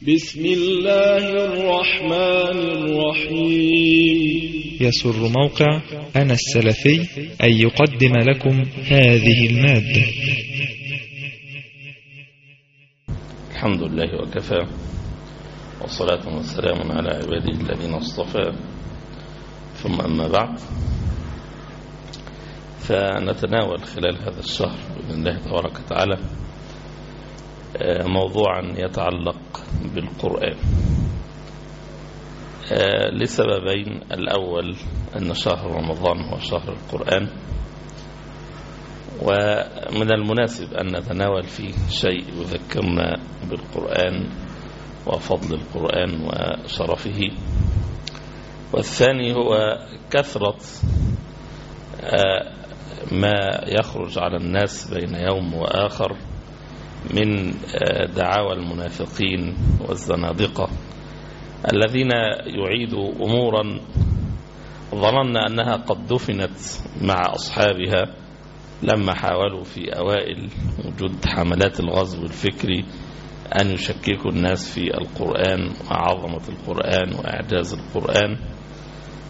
بسم الله الرحمن الرحيم. يسر موقع أنا السلفي أن يقدم لكم هذه المادة. الحمد لله وكفى والصلاة والسلام على عباده الذين اصطفى. ثم أما بعد فنتناول خلال هذا الشهر بإذن الله تبارك وتعالى موضوعا يتعلق بالقرآن. لسببين. الأول أن شهر رمضان هو شهر القرآن. ومن المناسب أن نتناول فيه شيء يذكرنا بالقرآن وفضل القرآن وشرفه. والثاني هو كثرة ما يخرج على الناس بين يوم وآخر. من دعاوى المنافقين والزنادقة الذين يعيدوا أمورا ظننا أنها قد دفنت مع أصحابها لما حاولوا في أوائل وجود حملات الغزو الفكري أن يشككوا الناس في القرآن وعظمة القرآن وإعجاز القرآن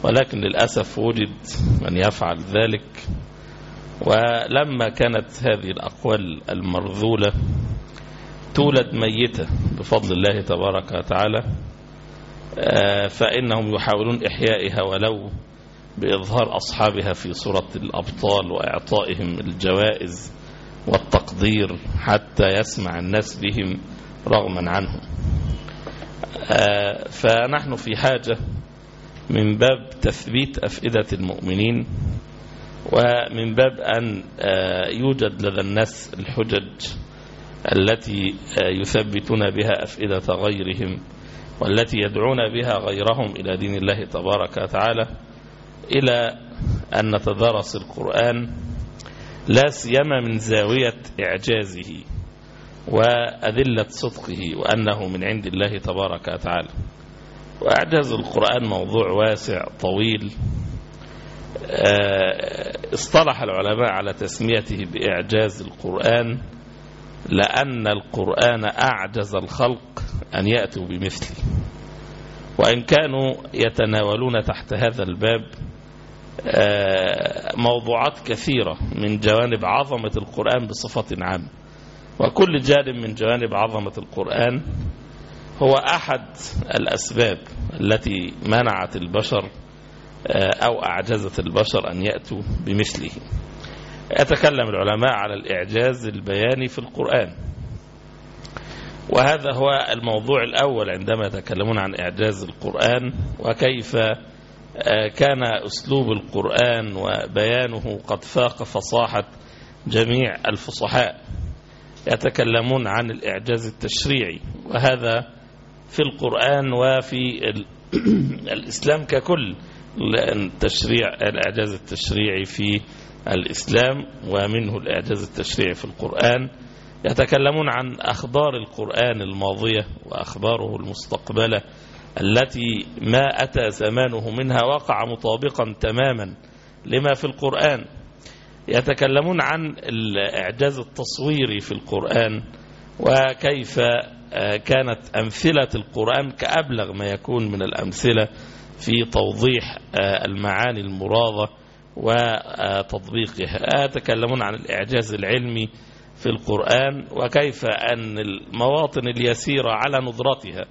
ولكن للأسف وجد من يفعل ذلك ولما كانت هذه الأقوال المرذولة تولد ميتة بفضل الله تبارك وتعالى فإنهم يحاولون إحيائها ولو بإظهار أصحابها في صورة الأبطال وإعطائهم الجوائز والتقدير حتى يسمع الناس بهم رغما عنهم. فنحن في حاجة من باب تثبيت أفئدة المؤمنين ومن باب أن يوجد لدى الناس الحجج التي يثبتون بها أفئدة غيرهم والتي يدعون بها غيرهم إلى دين الله تبارك وتعالى إلى أن نتدارس القرآن لا سيما من زاوية إعجازه وأدلة صدقه وأنه من عند الله تبارك وتعالى. وإعجاز القرآن موضوع واسع طويل اصطلح العلماء على تسميته بإعجاز القرآن لأن القرآن أعجز الخلق أن يأتوا بمثله. وإن كانوا يتناولون تحت هذا الباب موضوعات كثيرة من جوانب عظمة القرآن بصفة عامة. وكل جانب من جوانب عظمة القرآن هو أحد الأسباب التي منعت البشر أو أعجزت البشر أن يأتوا بمثله. يتكلم العلماء على الإعجاز البياني في القرآن. وهذا هو الموضوع الأول عندما يتكلمون عن إعجاز القرآن وكيف كان أسلوب القرآن وبيانه قد فاق فصاحة جميع الفصحاء. يتكلمون عن الإعجاز التشريعي وهذا في القرآن وفي الإسلام ككل. التشريع الإعجاز التشريعي في الإسلام ومنه الإعجاز التشريعي في القرآن يتكلمون عن أخبار القرآن الماضية وأخباره المستقبلة التي ما أتى زمانه منها وقع مطابقا تماما لما في القرآن. يتكلمون عن الإعجاز التصويري في القرآن وكيف كانت أمثلة القرآن كأبلغ ما يكون من الأمثلة في توضيح المعاني المراضة وتطبيقها. يتكلمون عن الإعجاز العلمي في القرآن وكيف أن المواطن اليسيرة على ندرتها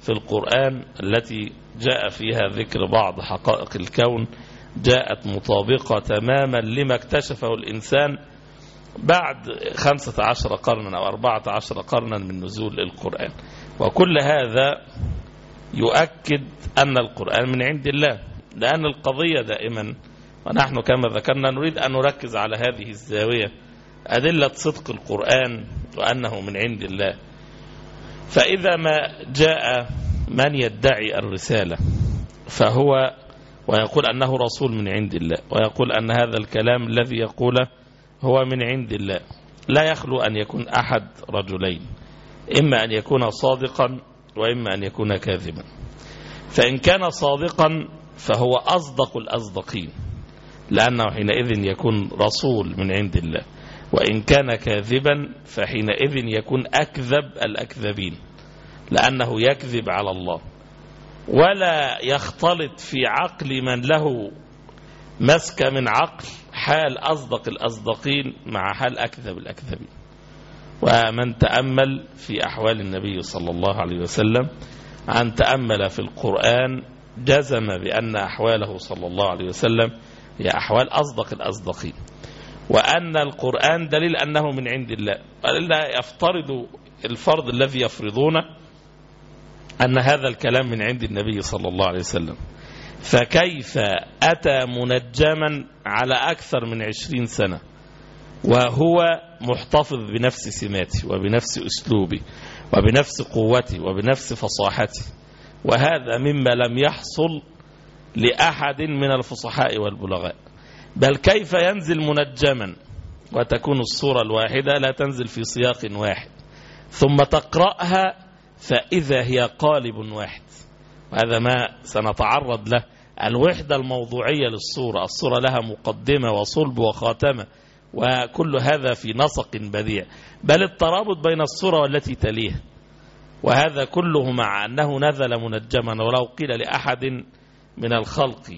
في القرآن التي جاء فيها ذكر بعض حقائق الكون جاءت مطابقة تماما لما اكتشفه الإنسان بعد خمسة عشر قرنا أو أربعة عشر قرنا من نزول القرآن. وكل هذا يؤكد أن القرآن من عند الله لأن القضية دائما ونحن كما ذكرنا نريد أن نركز على هذه الزاوية أدلة صدق القرآن وأنه من عند الله. فإذا ما جاء من يدعي الرسالة فهو ويقول أنه رسول من عند الله ويقول أن هذا الكلام الذي يقوله هو من عند الله. لا يخلو أن يكون أحد رجلين إما أن يكون صادقا وإما أن يكون كاذبا. فإن كان صادقا فهو أصدق الأصدقين لأنه حينئذ يكون رسول من عند الله. وإن كان كاذبا فحينئذ يكون أكذب الأكذبين لأنه يكذب على الله. ولا يختلط في عقل من له مسك من عقل حال أصدق الأصدقين مع حال أكذب الأكذبين. ومن تأمل في أحوال النبي صلى الله عليه وسلم أن تأمل في القرآن جزم بأن أحواله صلى الله عليه وسلم هي أحوال أصدق الأصدقين. وأن القرآن دليل أنه من عند الله. وإلا يفترض الفرض الذي يفرضونه أن هذا الكلام من عند النبي صلى الله عليه وسلم. فكيف أتى منجما على أكثر من عشرين سنة؟ وهو محتفظ بنفس سماته وبنفس أسلوبه وبنفس قوته وبنفس فصاحته وهذا مما لم يحصل لأحد من الفصحاء والبلغاء. بل كيف ينزل منجما وتكون الصورة الواحدة لا تنزل في سياق واحد ثم تقرأها فإذا هي قالب واحد. وهذا ما سنتعرض له الوحدة الموضوعية للصورة. الصورة لها مقدمة وصلب وخاتمة. وكل هذا في نسق بديع بل الترابط بين الصورة والتي تليها وهذا كله مع أنه نزل منجما ولو قيل لأحد من الخلق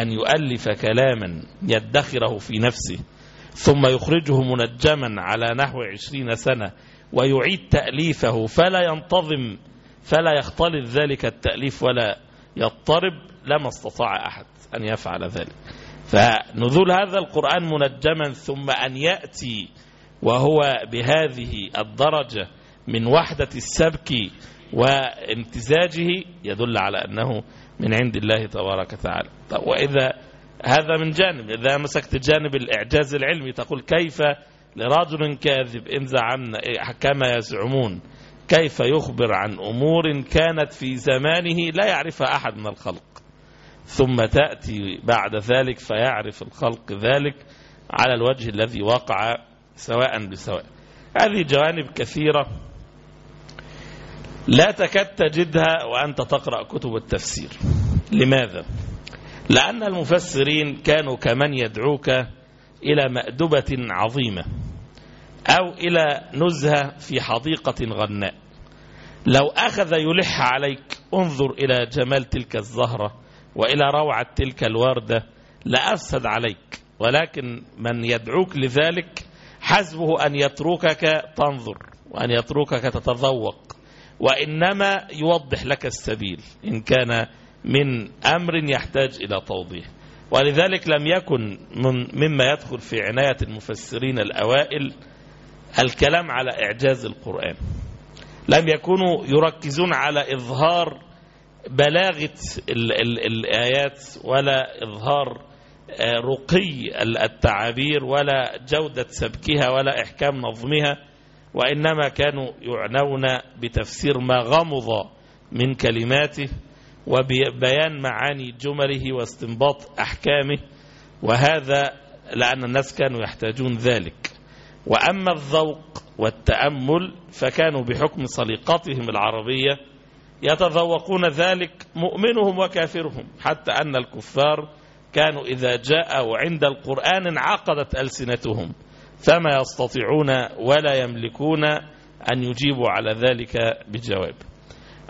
أن يؤلف كلاما يدخره في نفسه ثم يخرجه منجما على نحو عشرين سنة ويعيد تأليفه فلا ينتظم فلا يختلط ذلك التأليف ولا يضطرب لما استطاع أحد أن يفعل ذلك. فنزول هذا القرآن منجما ثم أن يأتي وهو بهذه الدرجة من وحدة السبك وامتزاجه يدل على أنه من عند الله تبارك وتعالى. وإذا هذا من جانب إذا مسكت جانب الإعجاز العلمي تقول كيف لرجل كاذب إن زعمنا كما يزعمون كيف يخبر عن أمور كانت في زمانه لا يعرفها أحد من الخلق؟ ثم تأتي بعد ذلك فيعرف الخلق ذلك على الوجه الذي وقع سواء بسواء. هذه جوانب كثيرة لا تكاد تجدها وأنت تقرأ كتب التفسير. لماذا؟ لأن المفسرين كانوا كمن يدعوك إلى مأدبة عظيمة أو إلى نزهة في حديقة غناء. لو أخذ يلح عليك انظر إلى جمال تلك الزهرة وإلى روعة تلك الوردة لأفسد عليك ولكن من يدعوك لذلك حسبه أن يتركك تنظر وأن يتركك تتذوق وإنما يوضح لك السبيل إن كان من أمر يحتاج إلى توضيح. ولذلك لم يكن من مما يدخل في عناية المفسرين الأوائل الكلام على إعجاز القرآن. لم يكونوا يركزون على إظهار بلاغة ال ال الآيات ولا إظهار رقي التعابير ولا جودة سبكها ولا إحكام نظمها وإنما كانوا يعنون بتفسير ما غمض من كلماته وبيان معاني جمله واستنباط أحكامه وهذا لأن الناس كانوا يحتاجون ذلك. وأما الذوق والتأمل فكانوا بحكم سليقتهم العربية يتذوقون ذلك مؤمنهم وكافرهم حتى أن الكفار كانوا إذا جاءوا عند القرآن انعقدت ألسنتهم فما يستطيعون ولا يملكون أن يجيبوا على ذلك بجواب.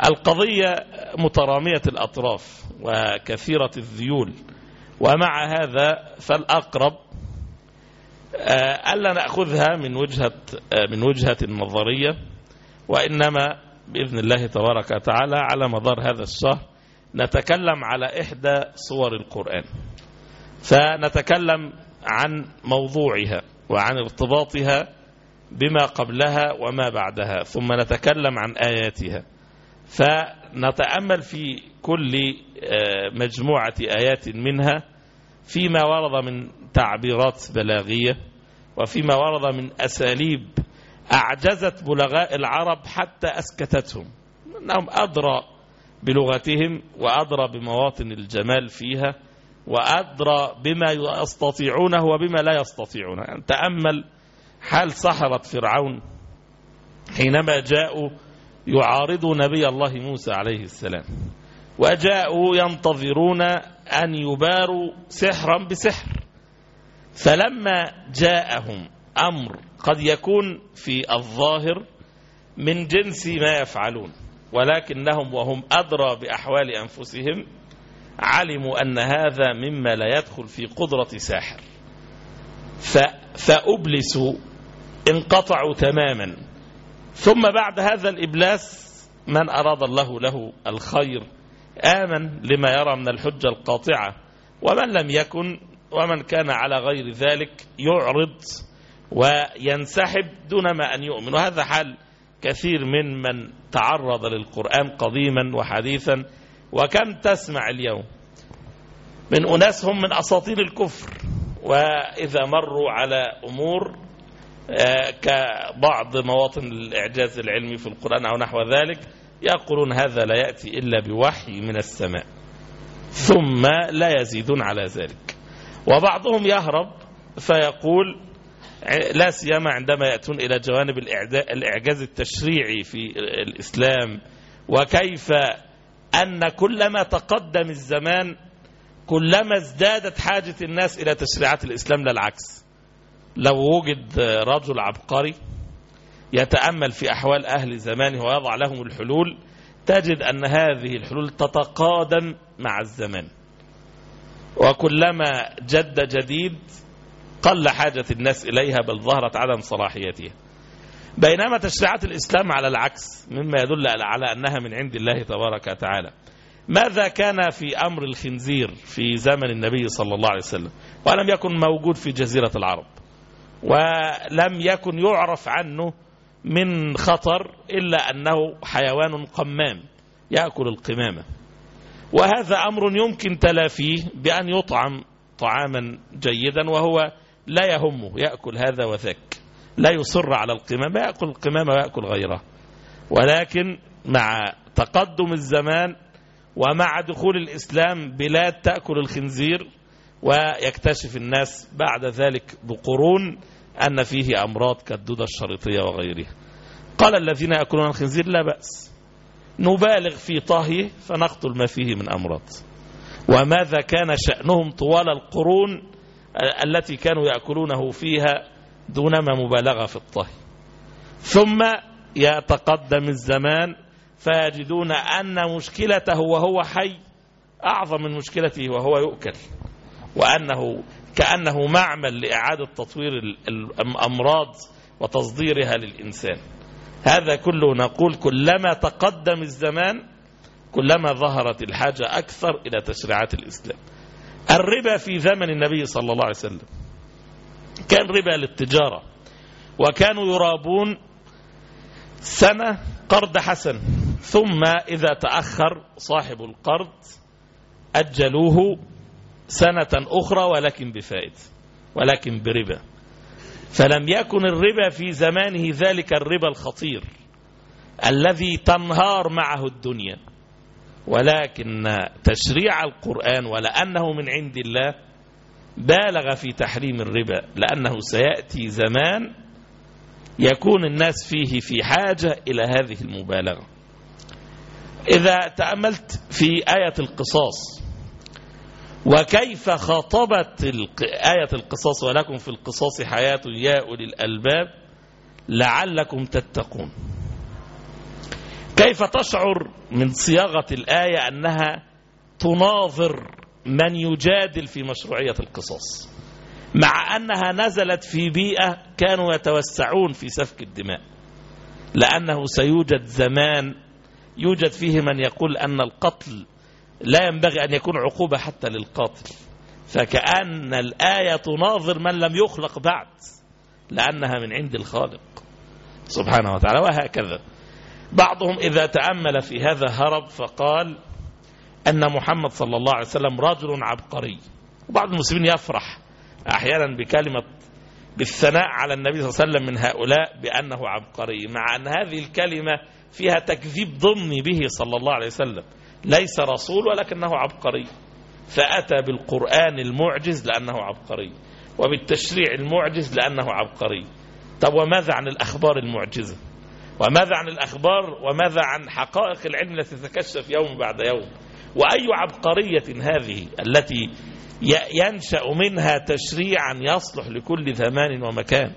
القضية مترامية الأطراف وكثيرة الذيول ومع هذا فالأقرب ألا نأخذها من وجهة من وجهة نظرية وإنما بإذن الله تبارك وتعالى على مدار هذا الشهر نتكلم على إحدى صور القرآن. فنتكلم عن موضوعها وعن ارتباطها بما قبلها وما بعدها ثم نتكلم عن آياتها. فنتأمل في كل مجموعة آيات منها فيما ورد من تعبيرات بلاغية وفيما ورد من أساليب أعجزت بلغاء العرب حتى أسكتتهم. أنهم أدرى بلغتهم وأدرى بمواطن الجمال فيها وأدرى بما يستطيعونه وبما لا يستطيعونه. يعني تأمل حال سحرة فرعون حينما جاءوا يعارضوا نبي الله موسى عليه السلام وجاءوا ينتظرون أن يباروا سحرا بسحر. فلما جاءهم أمر قد يكون في الظاهر من جنس ما يفعلون ولكنهم وهم أدرى بأحوال أنفسهم علموا أن هذا مما لا يدخل في قدرة ساحر. فأبلسوا انقطعوا تماما. ثم بعد هذا الإبلاس من أراد الله له الخير آمن لما يرى من الحجة القاطعة. ومن لم يكن ومن كان على غير ذلك يعرض وينسحب دون ما أن يؤمن. وهذا حال كثير من من تعرض للقرآن قديما وحديثا وكم تسمع اليوم؟ من أناس هم من أساطين الكفر. وإذا مروا على أمور كبعض مواطن الإعجاز العلمي في القرآن أو نحو ذلك يقولون هذا لا يأتي إلا بوحي من السماء ثم لا يزيدون على ذلك. وبعضهم يهرب فيقول لا سيما عندما يأتون إلى جوانب الإعجاز التشريعي في الإسلام وكيف أن كلما تقدم الزمان كلما ازدادت حاجة الناس إلى تشريعات الإسلام للعكس لو وجد رجل عبقري يتأمل في أحوال أهل زمانه ويضع لهم الحلول تجد أن هذه الحلول تتقادم مع الزمان وكلما جد جديد قل حاجة الناس إليها بل ظهرت عدم صلاحيتها. بينما تشريعات الإسلام على العكس مما يدل على أنها من عند الله تبارك وتعالى. ماذا كان في أمر الخنزير في زمن النبي صلى الله عليه وسلم؟ ولم يكن موجود في جزيرة العرب. ولم يكن يعرف عنه من خطر إلا أنه حيوان قمام يأكل القمامة. وهذا أمر يمكن تلافيه بأن يطعم طعاما جيدا وهو لا يهمه يأكل هذا وذاك. لا يصر على القمامة يأكل القمامة ويأكل غيرها ولكن مع تقدم الزمان ومع دخول الإسلام بلاد تأكل الخنزير ويكتشف الناس بعد ذلك بقرون أن فيه أمراض كالدودة الشريطية وغيرها. قال الذين يأكلون الخنزير لا بأس. نبالغ في طهيه فنقتل ما فيه من أمراض. وماذا كان شأنهم طوال القرون التي كانوا يأكلونه فيها دونما مبالغة في الطهي. ثم يتقدم الزمان فيجدون أن مشكلته وهو حي أعظم من مشكلته وهو يؤكل وأنه كأنه معمل لإعادة تطوير الأمراض وتصديرها للإنسان. هذا كله نقول كلما تقدم الزمان كلما ظهرت الحاجة أكثر إلى تشريعات الإسلام. الربا في زمن النبي صلى الله عليه وسلم. كان ربا للتجارة. وكانوا يرابون سنة قرض حسن. ثم إذا تأخر صاحب القرض أجلوه سنة أخرى ولكن بفائدة ولكن بربا. فلم يكن الربا في زمانه ذلك الربا الخطير الذي تنهار معه الدنيا. ولكن تشريع القرآن ولأنه من عند الله بالغ في تحريم الربا لأنه سيأتي زمان يكون الناس فيه في حاجة إلى هذه المبالغة. إذا تأملت في آية القصاص وكيف خاطبت آية القصاص؟ ولكم في القصاص حياة يا أولي الألباب لعلكم تتقون. كيف تشعر من صياغة الآية أنها تناظر من يجادل في مشروعية القصاص؟ مع أنها نزلت في بيئة كانوا يتوسعون في سفك الدماء. لأنه سيوجد زمان يوجد فيه من يقول أن القتل لا ينبغي أن يكون عقوبة حتى للقاتل. فكأن الآية تناظر من لم يخلق بعد لأنها من عند الخالق سبحانه وتعالى وهكذا. بعضهم إذا تأمل في هذا هرب فقال أن محمد صلى الله عليه وسلم رجل عبقري. وبعض المسلمين يفرح أحيانا بكلمة بالثناء على النبي صلى الله عليه وسلم من هؤلاء بأنه عبقري مع أن هذه الكلمة فيها تكذيب ضمني به صلى الله عليه وسلم. ليس رسول ولكنه عبقري. فأتى بالقرآن المعجز لأنه عبقري وبالتشريع المعجز لأنه عبقري. طب وماذا عن الأخبار المعجزة؟ وماذا عن الأخبار وماذا عن حقائق العلم التي تتكشف يوم بعد يوم؟ وأي عبقرية هذه التي ينشأ منها تشريعا يصلح لكل زمان ومكان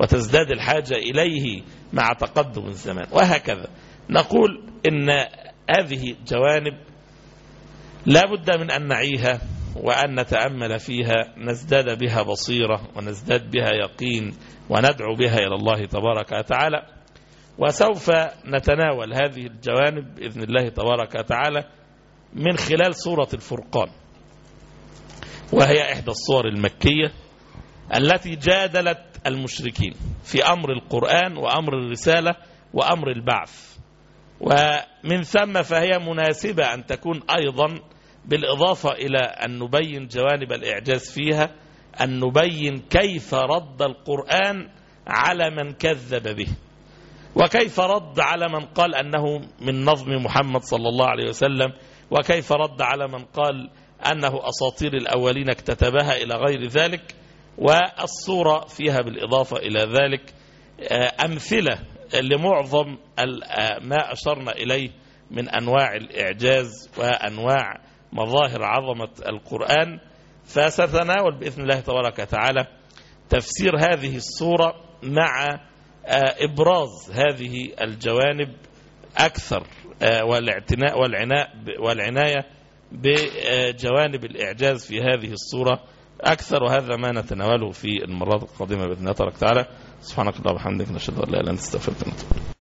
وتزداد الحاجة إليه مع تقدم الزمان؟ وهكذا. نقول إن هذه جوانب لا بد من أن نعيها وأن نتأمل فيها نزداد بها بصيرة ونزداد بها يقين وندعو بها إلى الله تبارك وتعالى. وسوف نتناول هذه الجوانب بإذن الله تبارك وتعالى من خلال سورة الفرقان. وهي إحدى الصور المكية التي جادلت المشركين في أمر القرآن وأمر الرسالة وأمر البعث. ومن ثم فهي مناسبة أن تكون أيضا بالإضافة إلى أن نبين جوانب الإعجاز فيها أن نبين كيف رد القرآن على من كذب به. وكيف رد على من قال أنه من نظم محمد صلى الله عليه وسلم؟ وكيف رد على من قال أنه أساطير الأولين اكتتبها إلى غير ذلك؟ والصورة فيها بالإضافة إلى ذلك أمثلة لمعظم ما أشرنا إليه من أنواع الإعجاز وأنواع مظاهر عظمة القرآن. فستناول بإذن الله تبارك وتعالى تفسير هذه الصورة مع إبراز هذه الجوانب أكثر والاعتناء والعناء والعناية بجوانب الإعجاز في هذه الصورة أكثر وهذا ما نتناوله في المرات القادمة بإذن الله تبارك وتعالى. سبحانك اللهم وبحمدك نشهد أن لا إله إلا أنت استغفرك ونتوب